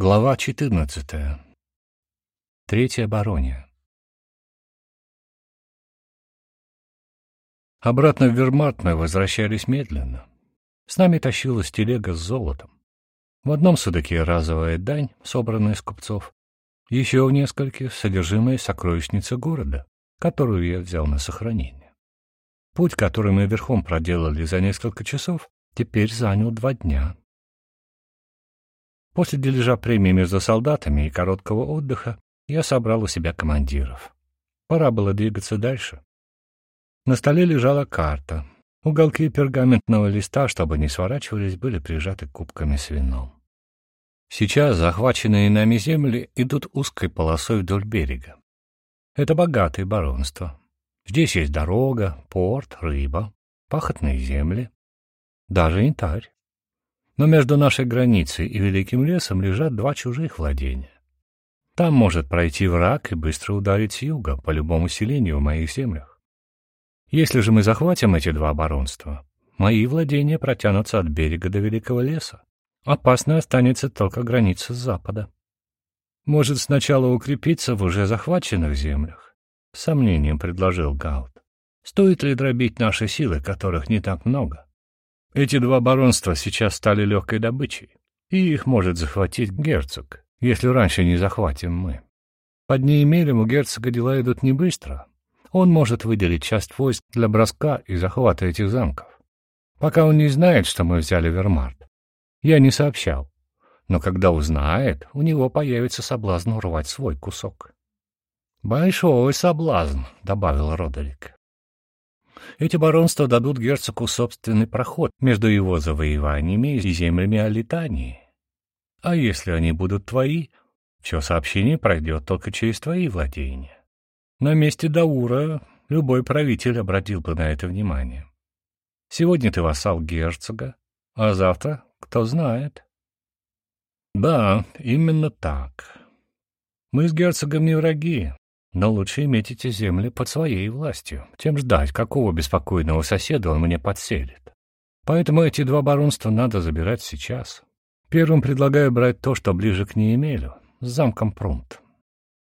Глава 14. Третья барония. Обратно в Вермарт возвращались медленно. С нами тащилась телега с золотом. В одном судаке разовая дань, собранная с купцов, еще в нескольких содержимое сокровищницы города, которую я взял на сохранение. Путь, который мы верхом проделали за несколько часов, теперь занял два дня. После дележа премии между солдатами и короткого отдыха я собрал у себя командиров. Пора было двигаться дальше. На столе лежала карта. Уголки пергаментного листа, чтобы не сворачивались, были прижаты кубками с вином. Сейчас захваченные нами земли идут узкой полосой вдоль берега. Это богатое баронство. Здесь есть дорога, порт, рыба, пахотные земли, даже янтарь. Но между нашей границей и Великим лесом лежат два чужих владения. Там может пройти враг и быстро ударить с юга по любому селению в моих землях. Если же мы захватим эти два оборонства, мои владения протянутся от берега до Великого леса. Опасно останется только граница с запада. Может сначала укрепиться в уже захваченных землях? С сомнением предложил Гаут. Стоит ли дробить наши силы, которых не так много? Эти два баронства сейчас стали легкой добычей, и их может захватить герцог, если раньше не захватим мы. Под Неемелем у герцога дела идут не быстро. Он может выделить часть войск для броска и захвата этих замков. Пока он не знает, что мы взяли Вермарт. Я не сообщал. Но когда узнает, у него появится соблазн урвать свой кусок. «Большой соблазн», — добавил Родерик. Эти баронства дадут герцогу собственный проход между его завоеваниями и землями Алитании. А если они будут твои, все сообщение пройдет только через твои владения. На месте Даура любой правитель обратил бы на это внимание. Сегодня ты вассал герцога, а завтра кто знает. Да, именно так. Мы с герцогом не враги, но лучше иметь эти земли под своей властью, чем ждать, какого беспокойного соседа он мне подселит. Поэтому эти два баронства надо забирать сейчас. Первым предлагаю брать то, что ближе к Неемелю, с замком Прунт.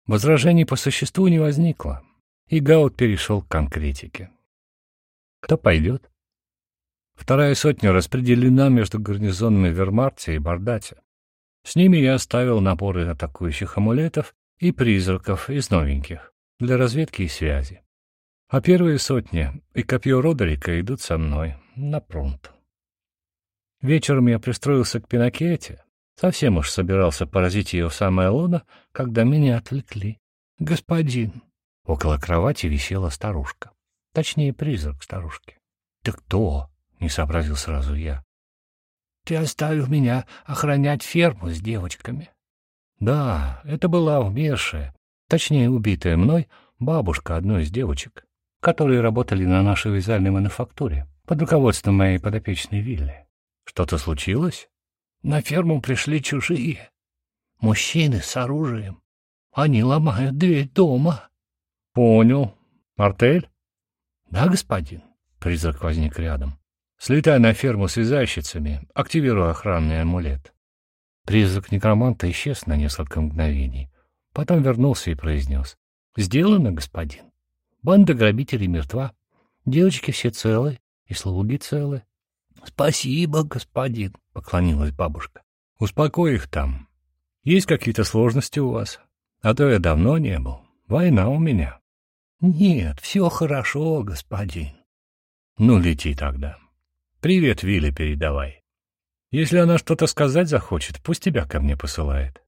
Возражений по существу не возникло, и Гаут перешел к конкретике. Кто пойдет? Вторая сотня распределена между гарнизонами Вермарте и Бардате. С ними я оставил наборы атакующих амулетов и призраков из новеньких для разведки и связи. А первые сотни и копье Родерика идут со мной на прунт. Вечером я пристроился к Пинакете, совсем уж собирался поразить ее в самое лоно, когда меня отвлекли. «Господин!» Около кровати висела старушка. Точнее, призрак старушки. «Ты кто?» — не сообразил сразу я. «Ты оставил меня охранять ферму с девочками. Да, это была умершая, точнее убитая мной, бабушка одной из девочек, которые работали на нашей вязальной мануфактуре под руководством моей подопечной Вилли. Что-то случилось? На ферму пришли чужие. Мужчины с оружием. Они ломают дверь дома. Понял. Артель? Да, господин. Призрак возник рядом. Слетай на ферму с вязальщицами, активируй охранный амулет. Призрак некроманта исчез на несколько мгновений. Потом вернулся и произнес. — Сделано, господин. Банда грабителей мертва. Девочки все целы, и слуги целы. — Спасибо, господин, — поклонилась бабушка. — Успокой их там. Есть какие-то сложности у вас? А то я давно не был. Война у меня. — Нет, все хорошо, господин. — Ну, лети тогда. Привет, Вилли, передавай. Если она что-то сказать захочет, пусть тебя ко мне посылает.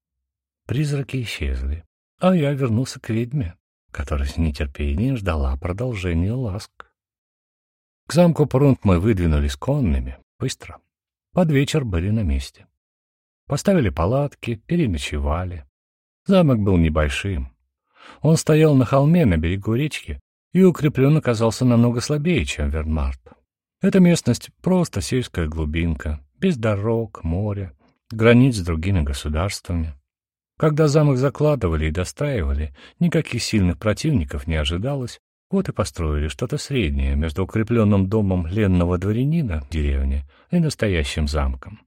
Призраки исчезли, а я вернулся к ведьме, которая с нетерпением ждала продолжения ласк. К замку Прунт мы выдвинулись конными, быстро. Под вечер были на месте. Поставили палатки, переночевали. Замок был небольшим. Он стоял на холме на берегу речки и укреплен оказался намного слабее, чем Вернмарт. Эта местность — просто сельская глубинка, без дорог, моря, границ с другими государствами. Когда замок закладывали и достраивали, никаких сильных противников не ожидалось, вот и построили что-то среднее между укрепленным домом ленного дворянина в деревне и настоящим замком.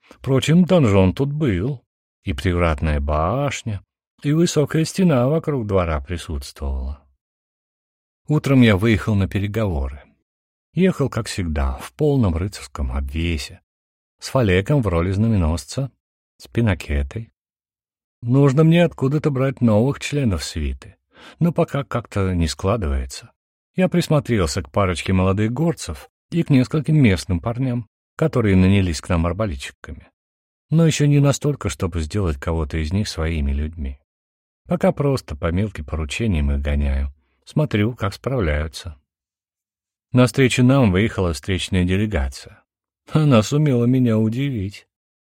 Впрочем, донжон тут был. И привратная башня, и высокая стена вокруг двора присутствовала. Утром я выехал на переговоры. Ехал, как всегда, в полном рыцарском обвесе, с фалеком в роли знаменосца, с пинакетой. Нужно мне откуда-то брать новых членов свиты, но пока как-то не складывается. Я присмотрелся к парочке молодых горцев и к нескольким местным парням, которые нанялись к нам арбалетчиками. Но еще не настолько, чтобы сделать кого-то из них своими людьми. Пока просто по мелким поручениям их гоняю. Смотрю, как справляются. На встречу нам выехала встречная делегация. Она сумела меня удивить.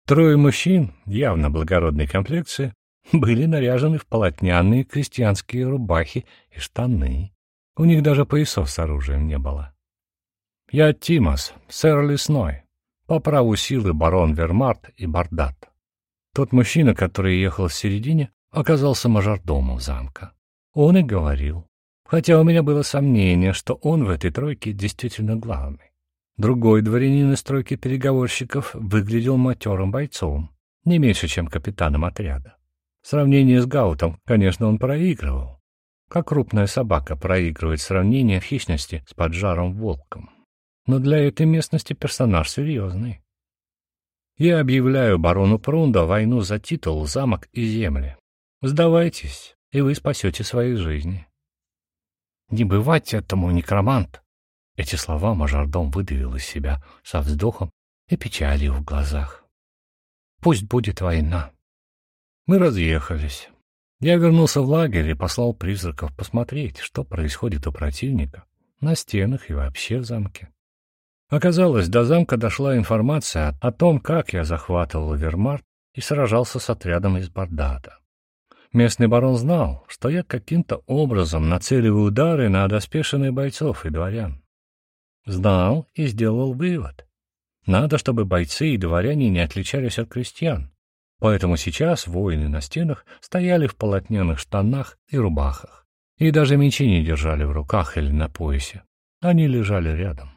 Трое мужчин, явно благородной комплекции, были наряжены в полотняные крестьянские рубахи и штаны. У них даже поясов с оружием не было. Я Тимос, сэр Лесной, по праву силы барон Вермарт и Бардат. Тот мужчина, который ехал в середине, оказался мажордомом замка. Он и говорил. Хотя у меня было сомнение, что он в этой тройке действительно главный. Другой дворянин из тройки переговорщиков выглядел матерым бойцом, не меньше, чем капитаном отряда. В сравнении с Гаутом, конечно, он проигрывал. Как крупная собака проигрывает сравнение хищности с поджаром волком. Но для этой местности персонаж серьезный. Я объявляю барону Прунда войну за титул, замок и земли. Сдавайтесь, и вы спасете свои жизни. Не бывать этому, некромант! Эти слова мажордом выдавил из себя со вздохом и печалью в глазах. Пусть будет война. Мы разъехались. Я вернулся в лагерь и послал призраков посмотреть, что происходит у противника на стенах и вообще в замке. Оказалось, до замка дошла информация о том, как я захватывал Вермарт и сражался с отрядом из Бардата. Местный барон знал, что я каким-то образом нацеливаю удары на одоспешенных бойцов и дворян. Знал и сделал вывод. Надо, чтобы бойцы и дворяне не отличались от крестьян. Поэтому сейчас воины на стенах стояли в полотняных штанах и рубахах. И даже мечи не держали в руках или на поясе. Они лежали рядом.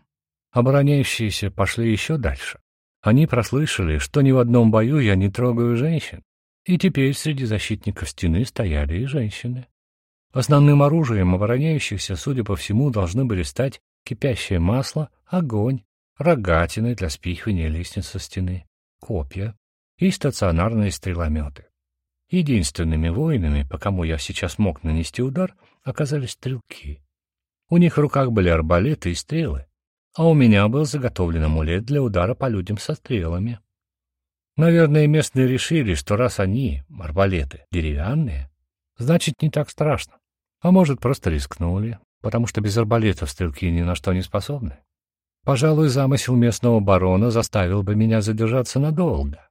Обороняющиеся пошли еще дальше. Они прослышали, что ни в одном бою я не трогаю женщин, и теперь среди защитников стены стояли и женщины. Основным оружием обороняющихся, судя по всему, должны были стать кипящее масло, огонь, рогатины для спихивания лестницы стены, копья и стационарные стрелометы. Единственными воинами, по кому я сейчас мог нанести удар, оказались стрелки. У них в руках были арбалеты и стрелы, а у меня был заготовлен амулет для удара по людям со стрелами. Наверное, местные решили, что раз они, арбалеты, деревянные, значит, не так страшно. А может, просто рискнули, потому что без арбалетов стрелки ни на что не способны. Пожалуй, замысел местного барона заставил бы меня задержаться надолго,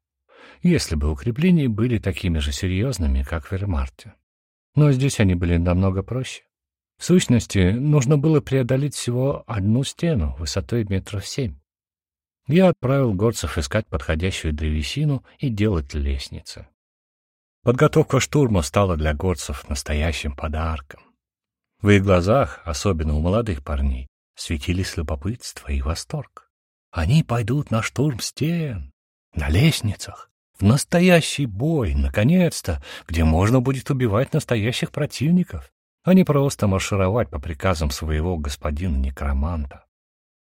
если бы укрепления были такими же серьезными, как в Вермарте. Но здесь они были намного проще. В сущности, нужно было преодолеть всего одну стену высотой метров семь. Я отправил горцев искать подходящую древесину и делать лестницы. Подготовка штурма стала для горцев настоящим подарком. В их глазах, особенно у молодых парней, светились любопытство и восторг. Они пойдут на штурм стен, на лестницах, в настоящий бой, наконец-то, где можно будет убивать настоящих противников, а не просто маршировать по приказам своего господина-некроманта.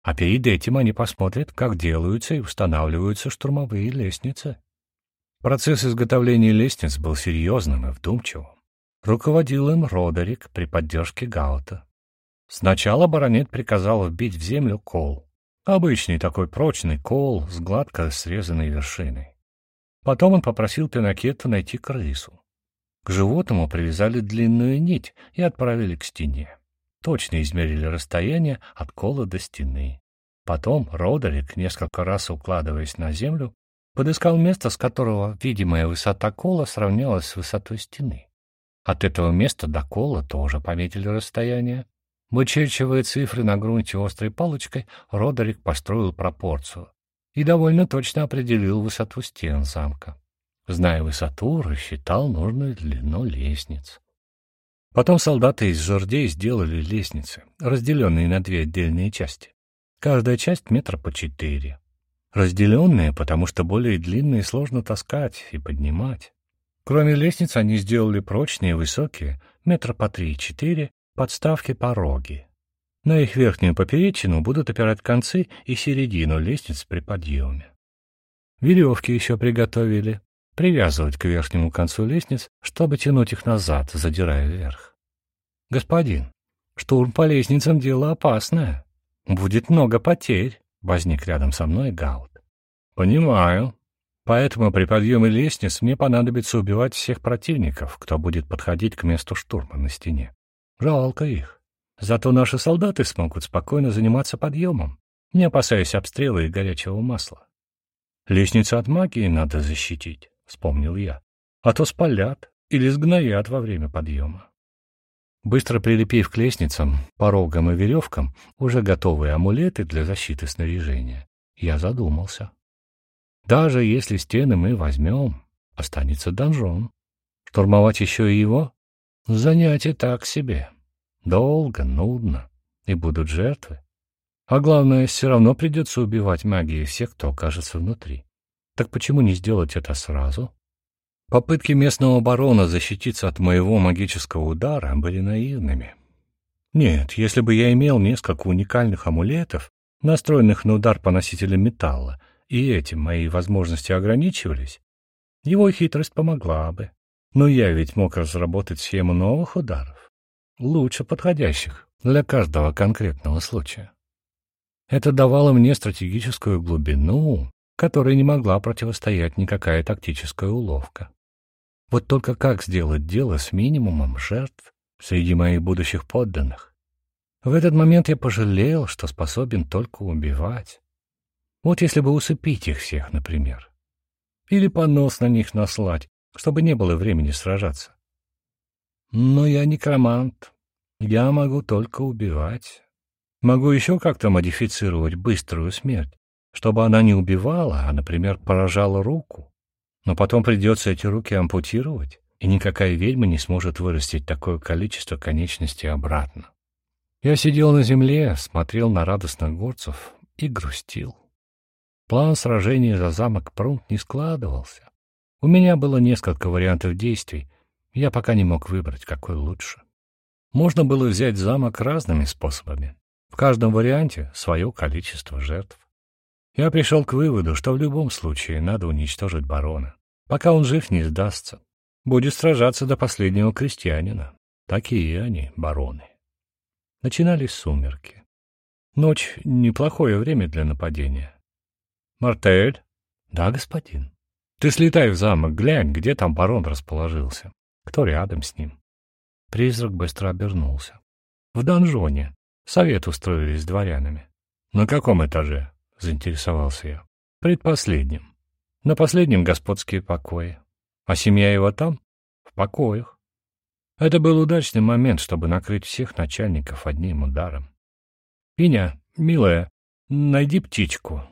А перед этим они посмотрят, как делаются и устанавливаются штурмовые лестницы. Процесс изготовления лестниц был серьезным и вдумчивым. Руководил им Родерик при поддержке Гаута. Сначала баронет приказал вбить в землю кол. Обычный такой прочный кол с гладко срезанной вершиной. Потом он попросил Пинакету найти крысу. К животному привязали длинную нить и отправили к стене точно измерили расстояние от кола до стены. Потом Родерик, несколько раз укладываясь на землю, подыскал место, с которого видимая высота кола сравнялась с высотой стены. От этого места до кола тоже пометили расстояние. Вычерчивая цифры на грунте острой палочкой, Родерик построил пропорцию и довольно точно определил высоту стен замка. Зная высоту, рассчитал нужную длину лестниц. Потом солдаты из жердей сделали лестницы, разделенные на две отдельные части. Каждая часть метра по четыре. Разделенные, потому что более длинные сложно таскать и поднимать. Кроме лестниц они сделали прочные, высокие, метра по три-четыре, подставки-пороги. На их верхнюю поперечину будут опирать концы и середину лестниц при подъеме. Веревки еще приготовили, привязывать к верхнему концу лестниц, чтобы тянуть их назад, задирая вверх. «Господин, штурм по лестницам — дело опасное. Будет много потерь», — возник рядом со мной Гаут. «Понимаю. Поэтому при подъеме лестниц мне понадобится убивать всех противников, кто будет подходить к месту штурма на стене. Жалко их. Зато наши солдаты смогут спокойно заниматься подъемом, не опасаясь обстрела и горячего масла. Лестницу от магии надо защитить, — вспомнил я, — а то спалят или сгноят во время подъема. Быстро прилепив к лестницам, порогам и веревкам уже готовые амулеты для защиты снаряжения, я задумался. Даже если стены мы возьмем, останется донжон. Штурмовать еще и его? Занятие так себе. Долго, нудно, и будут жертвы. А главное, все равно придется убивать магией всех, кто окажется внутри. Так почему не сделать это сразу? Попытки местного барона защититься от моего магического удара были наивными. Нет, если бы я имел несколько уникальных амулетов, настроенных на удар по носителям металла, и этим мои возможности ограничивались, его хитрость помогла бы. Но я ведь мог разработать схему новых ударов лучше подходящих для каждого конкретного случая. Это давало мне стратегическую глубину, которой не могла противостоять никакая тактическая уловка. Вот только как сделать дело с минимумом жертв среди моих будущих подданных? В этот момент я пожалел, что способен только убивать. Вот если бы усыпить их всех, например. Или понос на них наслать, чтобы не было времени сражаться. Но я некромант. Я могу только убивать. Могу еще как-то модифицировать быструю смерть, чтобы она не убивала, а, например, поражала руку. Но потом придется эти руки ампутировать, и никакая ведьма не сможет вырастить такое количество конечностей обратно. Я сидел на земле, смотрел на радостных горцев и грустил. План сражения за замок Прунт не складывался. У меня было несколько вариантов действий, я пока не мог выбрать, какой лучше. Можно было взять замок разными способами. В каждом варианте свое количество жертв. Я пришел к выводу, что в любом случае надо уничтожить барона. Пока он жив, не сдастся. Будет сражаться до последнего крестьянина. Такие они, бароны. Начинались сумерки. Ночь — неплохое время для нападения. «Мартель?» «Да, господин». «Ты слетай в замок, глянь, где там барон расположился кто рядом с ним. Призрак быстро обернулся. В донжоне. Совет устроили с дворянами. На каком этаже? Заинтересовался я. Предпоследнем. На последнем господские покои. А семья его там? В покоях. Это был удачный момент, чтобы накрыть всех начальников одним ударом. «Пиня, милая, найди птичку».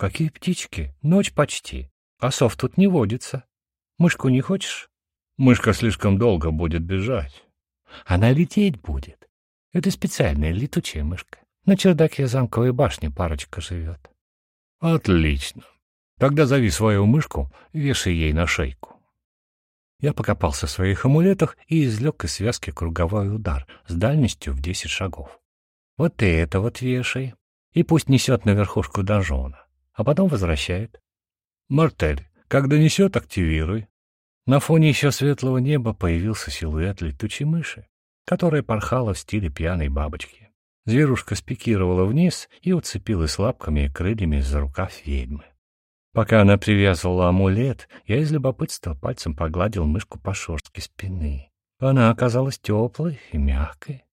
«Какие птички? Ночь почти. А сов тут не водится. Мышку не хочешь?» Мышка слишком долго будет бежать. Она лететь будет. Это специальная летучая мышка. На чердаке замковой башни парочка живет. Отлично. Тогда зови свою мышку, вешай ей на шейку. Я покопался в своих амулетах и извлек из связки круговой удар с дальностью в десять шагов. Вот это вот вешай, и пусть несет на верхушку донжона, а потом возвращает. Мартель, когда несет, активируй. На фоне еще светлого неба появился силуэт летучей мыши, которая порхала в стиле пьяной бабочки. Зверушка спикировала вниз и уцепилась лапками и крыльями за рукав ведьмы. Пока она привязывала амулет, я из любопытства пальцем погладил мышку по шерстке спины. Она оказалась теплой и мягкой.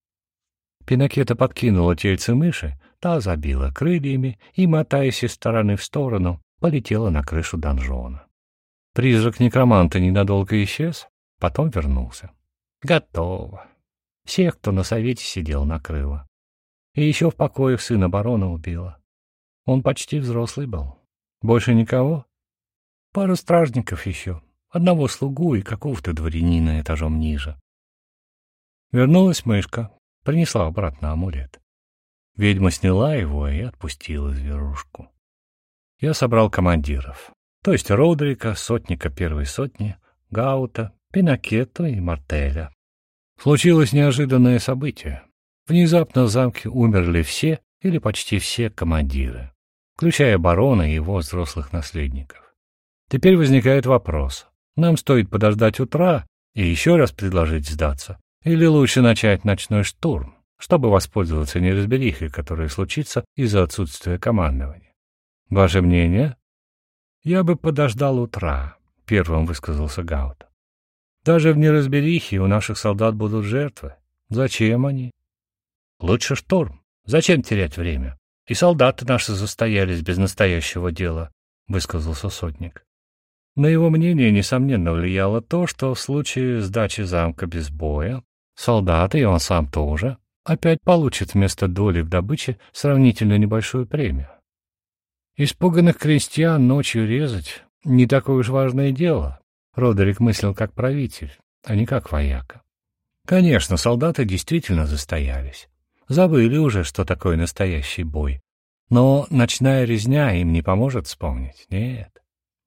Пинокета подкинула тельце мыши, та забила крыльями и, мотаясь из стороны в сторону, полетела на крышу донжона. Призрак некроманта ненадолго исчез, потом вернулся. Готово. Всех, кто на совете сидел, накрыло. И еще в покоях сына барона убила. Он почти взрослый был. Больше никого? Пару стражников еще. Одного слугу и какого-то дворянина этажом ниже. Вернулась мышка, принесла обратно амулет. Ведьма сняла его и отпустила зверушку. Я собрал командиров то есть Родрика, сотника первой сотни, Гаута, Пинакетто и Мартеля. Случилось неожиданное событие. Внезапно в замке умерли все или почти все командиры, включая барона и его взрослых наследников. Теперь возникает вопрос. Нам стоит подождать утра и еще раз предложить сдаться? Или лучше начать ночной штурм, чтобы воспользоваться неразберихой, которая случится из-за отсутствия командования? Ваше мнение? Я бы подождал утра, первым высказался Гаут. Даже в неразберихе у наших солдат будут жертвы. Зачем они? Лучше штурм. Зачем терять время? И солдаты наши застоялись без настоящего дела, высказался сотник. На его мнение, несомненно, влияло то, что в случае сдачи замка без боя солдаты, и он сам тоже, опять получат вместо доли в добыче сравнительно небольшую премию. Испуганных крестьян ночью резать — не такое уж важное дело, Родерик мыслил как правитель, а не как вояка. Конечно, солдаты действительно застоялись. Забыли уже, что такое настоящий бой. Но ночная резня им не поможет вспомнить, нет.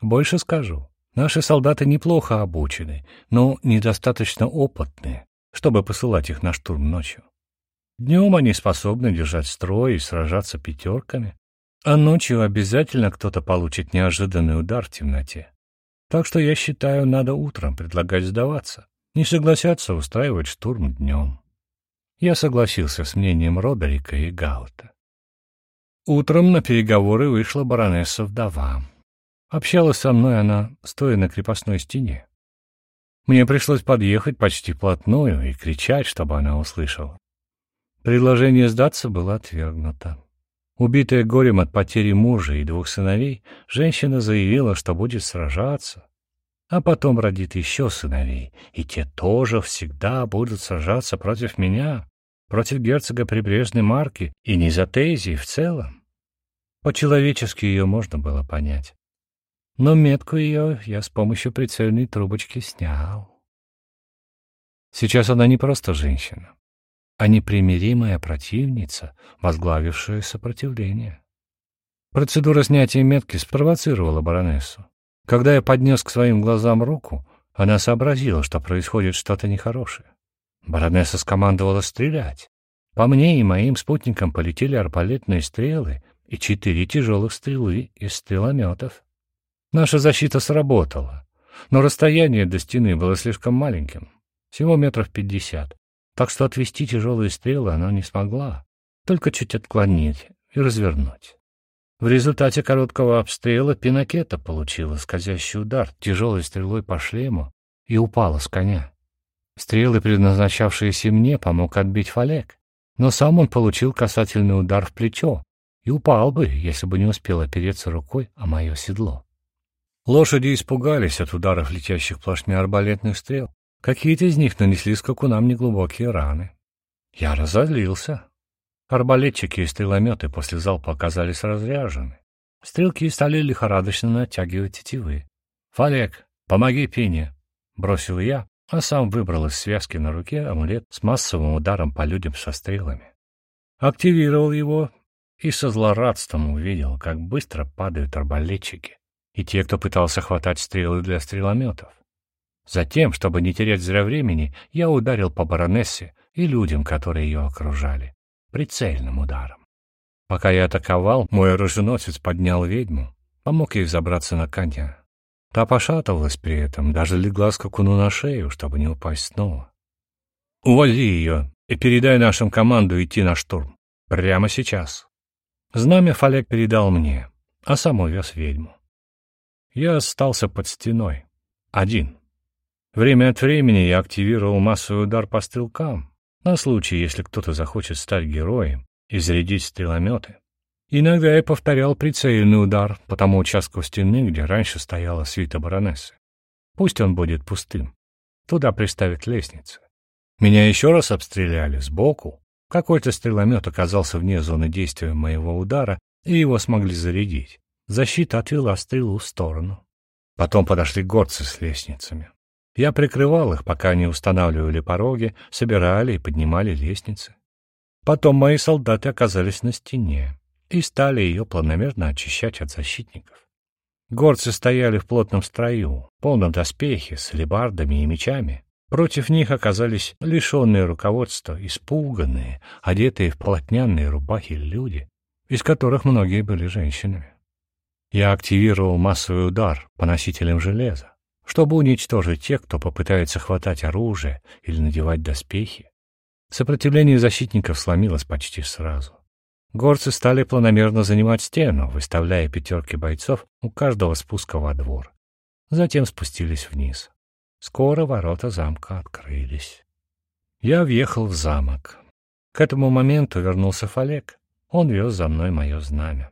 Больше скажу. Наши солдаты неплохо обучены, но недостаточно опытные, чтобы посылать их на штурм ночью. Днем они способны держать строй и сражаться пятерками, а ночью обязательно кто-то получит неожиданный удар в темноте. Так что я считаю, надо утром предлагать сдаваться. Не согласятся устраивать штурм днем. Я согласился с мнением Родерика и Гаута. Утром на переговоры вышла баронесса-вдова. Общалась со мной она, стоя на крепостной стене. Мне пришлось подъехать почти плотную и кричать, чтобы она услышала. Предложение сдаться было отвергнуто. Убитая горем от потери мужа и двух сыновей, женщина заявила, что будет сражаться, а потом родит еще сыновей, и те тоже всегда будут сражаться против меня, против герцога прибрежной марки и Низотезии в целом. По-человечески ее можно было понять. Но метку ее я с помощью прицельной трубочки снял. Сейчас она не просто женщина а непримиримая противница, возглавившая сопротивление. Процедура снятия метки спровоцировала баронессу. Когда я поднес к своим глазам руку, она сообразила, что происходит что-то нехорошее. Баронесса скомандовала стрелять. По мне и моим спутникам полетели арбалетные стрелы и четыре тяжелых стрелы из стрелометов. Наша защита сработала, но расстояние до стены было слишком маленьким, всего метров пятьдесят так что отвести тяжелые стрелы она не смогла, только чуть отклонить и развернуть. В результате короткого обстрела Пинакета получила скользящий удар тяжелой стрелой по шлему и упала с коня. Стрелы, предназначавшиеся мне, помог отбить Фалек, но сам он получил касательный удар в плечо и упал бы, если бы не успел опереться рукой о мое седло. Лошади испугались от ударов летящих плашмя арбалетных стрел Какие-то из них нанесли скакунам неглубокие раны. Я разозлился. Арбалетчики и стрелометы после залпа оказались разряжены. Стрелки стали лихорадочно натягивать тетивы. «Фалек, помоги Пине!» — бросил я, а сам выбрал из связки на руке амулет с массовым ударом по людям со стрелами. Активировал его и со злорадством увидел, как быстро падают арбалетчики и те, кто пытался хватать стрелы для стрелометов. Затем, чтобы не терять зря времени, я ударил по баронессе и людям, которые ее окружали, прицельным ударом. Пока я атаковал, мой оруженосец поднял ведьму, помог ей забраться на коня. Та пошатывалась при этом, даже легла скакуну на шею, чтобы не упасть снова. «Увози ее и передай нашим команду идти на штурм. Прямо сейчас». Знамя Фалек передал мне, а сам увез ведьму. Я остался под стеной. Один. Время от времени я активировал массовый удар по стрелкам, на случай, если кто-то захочет стать героем и зарядить стрелометы. Иногда я повторял прицельный удар по тому участку стены, где раньше стояла свита баронессы. Пусть он будет пустым. Туда приставят лестницы. Меня еще раз обстреляли сбоку. Какой-то стреломет оказался вне зоны действия моего удара, и его смогли зарядить. Защита отвела стрелу в сторону. Потом подошли горцы с лестницами. Я прикрывал их, пока они устанавливали пороги, собирали и поднимали лестницы. Потом мои солдаты оказались на стене и стали ее планомерно очищать от защитников. Горцы стояли в плотном строю, полном доспехе, с лебардами и мечами. Против них оказались лишенные руководства, испуганные, одетые в полотняные рубахи люди, из которых многие были женщинами. Я активировал массовый удар по носителям железа, чтобы уничтожить тех, кто попытается хватать оружие или надевать доспехи. Сопротивление защитников сломилось почти сразу. Горцы стали планомерно занимать стену, выставляя пятерки бойцов у каждого спуска во двор. Затем спустились вниз. Скоро ворота замка открылись. Я въехал в замок. К этому моменту вернулся Фалек. Он вез за мной мое знамя.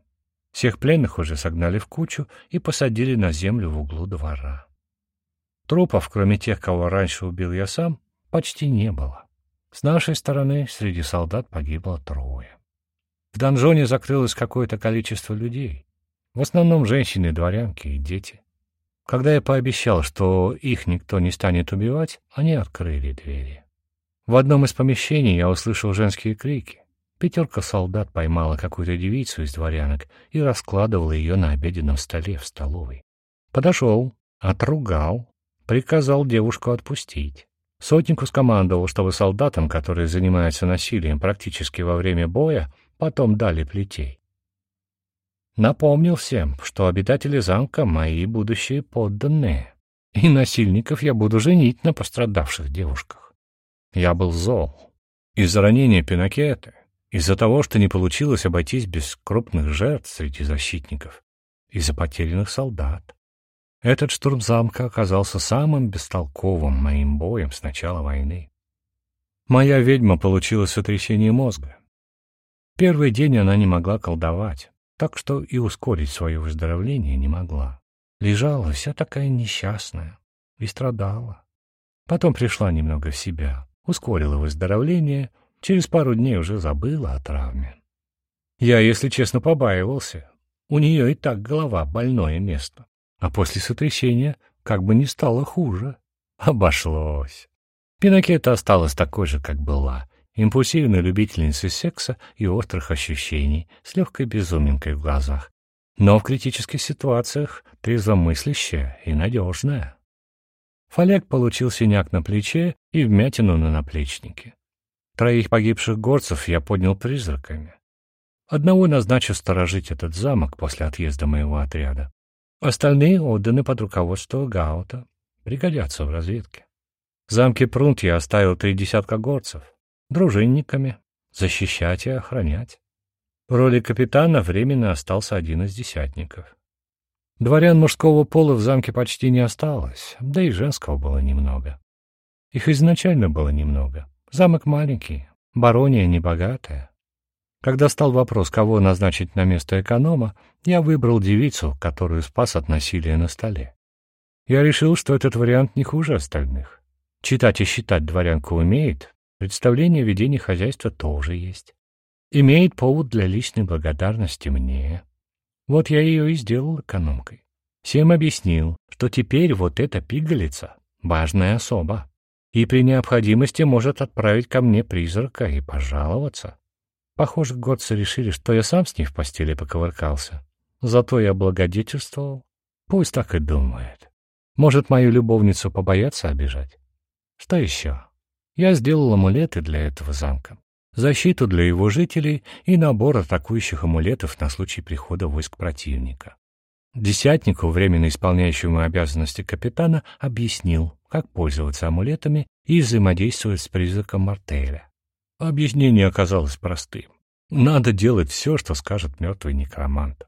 Всех пленных уже согнали в кучу и посадили на землю в углу двора. Трупов, кроме тех, кого раньше убил я сам, почти не было. С нашей стороны среди солдат погибло трое. В донжоне закрылось какое-то количество людей. В основном женщины, дворянки и дети. Когда я пообещал, что их никто не станет убивать, они открыли двери. В одном из помещений я услышал женские крики. Пятерка солдат поймала какую-то девицу из дворянок и раскладывала ее на обеденном столе в столовой. Подошел, отругал, приказал девушку отпустить. Сотнику скомандовал, чтобы солдатам, которые занимаются насилием практически во время боя, потом дали плетей. Напомнил всем, что обитатели замка — мои будущие подданные, и насильников я буду женить на пострадавших девушках. Я был зол. Из-за ранения Пинокеты, из-за того, что не получилось обойтись без крупных жертв среди защитников, из-за потерянных солдат. Этот штурм замка оказался самым бестолковым моим боем с начала войны. Моя ведьма получила сотрясение мозга. Первый день она не могла колдовать, так что и ускорить свое выздоровление не могла. Лежала вся такая несчастная и страдала. Потом пришла немного в себя, ускорила выздоровление, через пару дней уже забыла о травме. Я, если честно, побаивался. У нее и так голова больное место. А после сотрясения как бы не стало хуже. Обошлось. Пинокета осталась такой же, как была. Импульсивной любительницей секса и острых ощущений, с легкой безуминкой в глазах. Но в критических ситуациях трезвомыслящая и надежная. Фалек получил синяк на плече и вмятину на наплечнике. Троих погибших горцев я поднял призраками. Одного назначу сторожить этот замок после отъезда моего отряда. Остальные отданы под руководство Гаута, пригодятся в разведке. В замке Прунт я оставил три десятка горцев, дружинниками, защищать и охранять. В роли капитана временно остался один из десятников. Дворян мужского пола в замке почти не осталось, да и женского было немного. Их изначально было немного. Замок маленький, барония небогатая. Когда стал вопрос, кого назначить на место эконома, я выбрал девицу, которую спас от насилия на столе. Я решил, что этот вариант не хуже остальных. Читать и считать дворянку умеет, представление о ведении хозяйства тоже есть. Имеет повод для личной благодарности мне. Вот я ее и сделал экономкой. Всем объяснил, что теперь вот эта пигалица — важная особа, и при необходимости может отправить ко мне призрака и пожаловаться. Похоже, годцы решили, что я сам с ней в постели поковыркался. Зато я благодетельствовал. Пусть так и думает. Может, мою любовницу побояться обижать? Что еще? Я сделал амулеты для этого замка. Защиту для его жителей и набор атакующих амулетов на случай прихода войск противника. Десятнику, временно исполняющему обязанности капитана, объяснил, как пользоваться амулетами и взаимодействовать с призраком Мартеля. Объяснение оказалось простым. Надо делать все, что скажет мертвый некромант.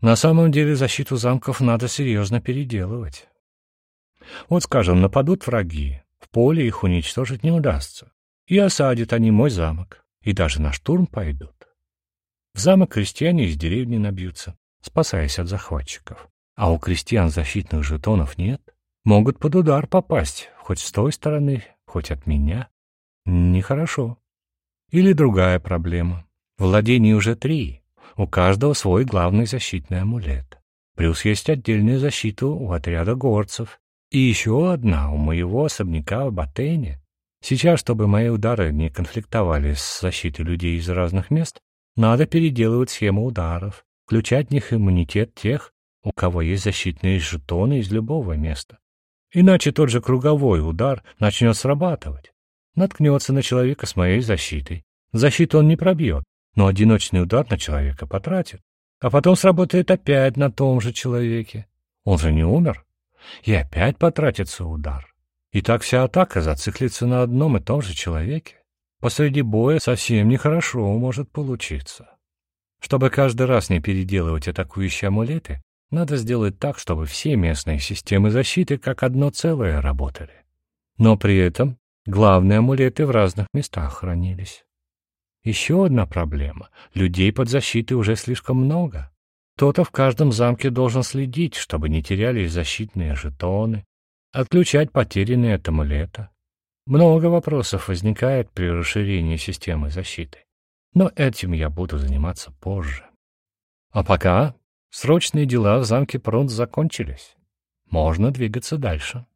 На самом деле защиту замков надо серьезно переделывать. Вот, скажем, нападут враги, в поле их уничтожить не удастся, и осадят они мой замок, и даже на штурм пойдут. В замок крестьяне из деревни набьются, спасаясь от захватчиков. А у крестьян защитных жетонов нет. Могут под удар попасть, хоть с той стороны, хоть от меня. Нехорошо. Или другая проблема. Владений уже три. У каждого свой главный защитный амулет. Плюс есть отдельная защита у отряда горцев. И еще одна у моего особняка в Батене. Сейчас, чтобы мои удары не конфликтовали с защитой людей из разных мест, надо переделывать схему ударов, включать в них иммунитет тех, у кого есть защитные жетоны из любого места. Иначе тот же круговой удар начнет срабатывать. Наткнется на человека с моей защитой. Защиту он не пробьет, но одиночный удар на человека потратит. А потом сработает опять на том же человеке. Он же не умер. И опять потратится удар. И так вся атака зациклится на одном и том же человеке. Посреди боя совсем нехорошо может получиться. Чтобы каждый раз не переделывать атакующие амулеты, надо сделать так, чтобы все местные системы защиты как одно целое работали. Но при этом главные амулеты в разных местах хранились. Еще одна проблема. Людей под защитой уже слишком много. Кто-то в каждом замке должен следить, чтобы не терялись защитные жетоны, отключать потерянные от амулета. Много вопросов возникает при расширении системы защиты. Но этим я буду заниматься позже. А пока срочные дела в замке Пронт закончились. Можно двигаться дальше.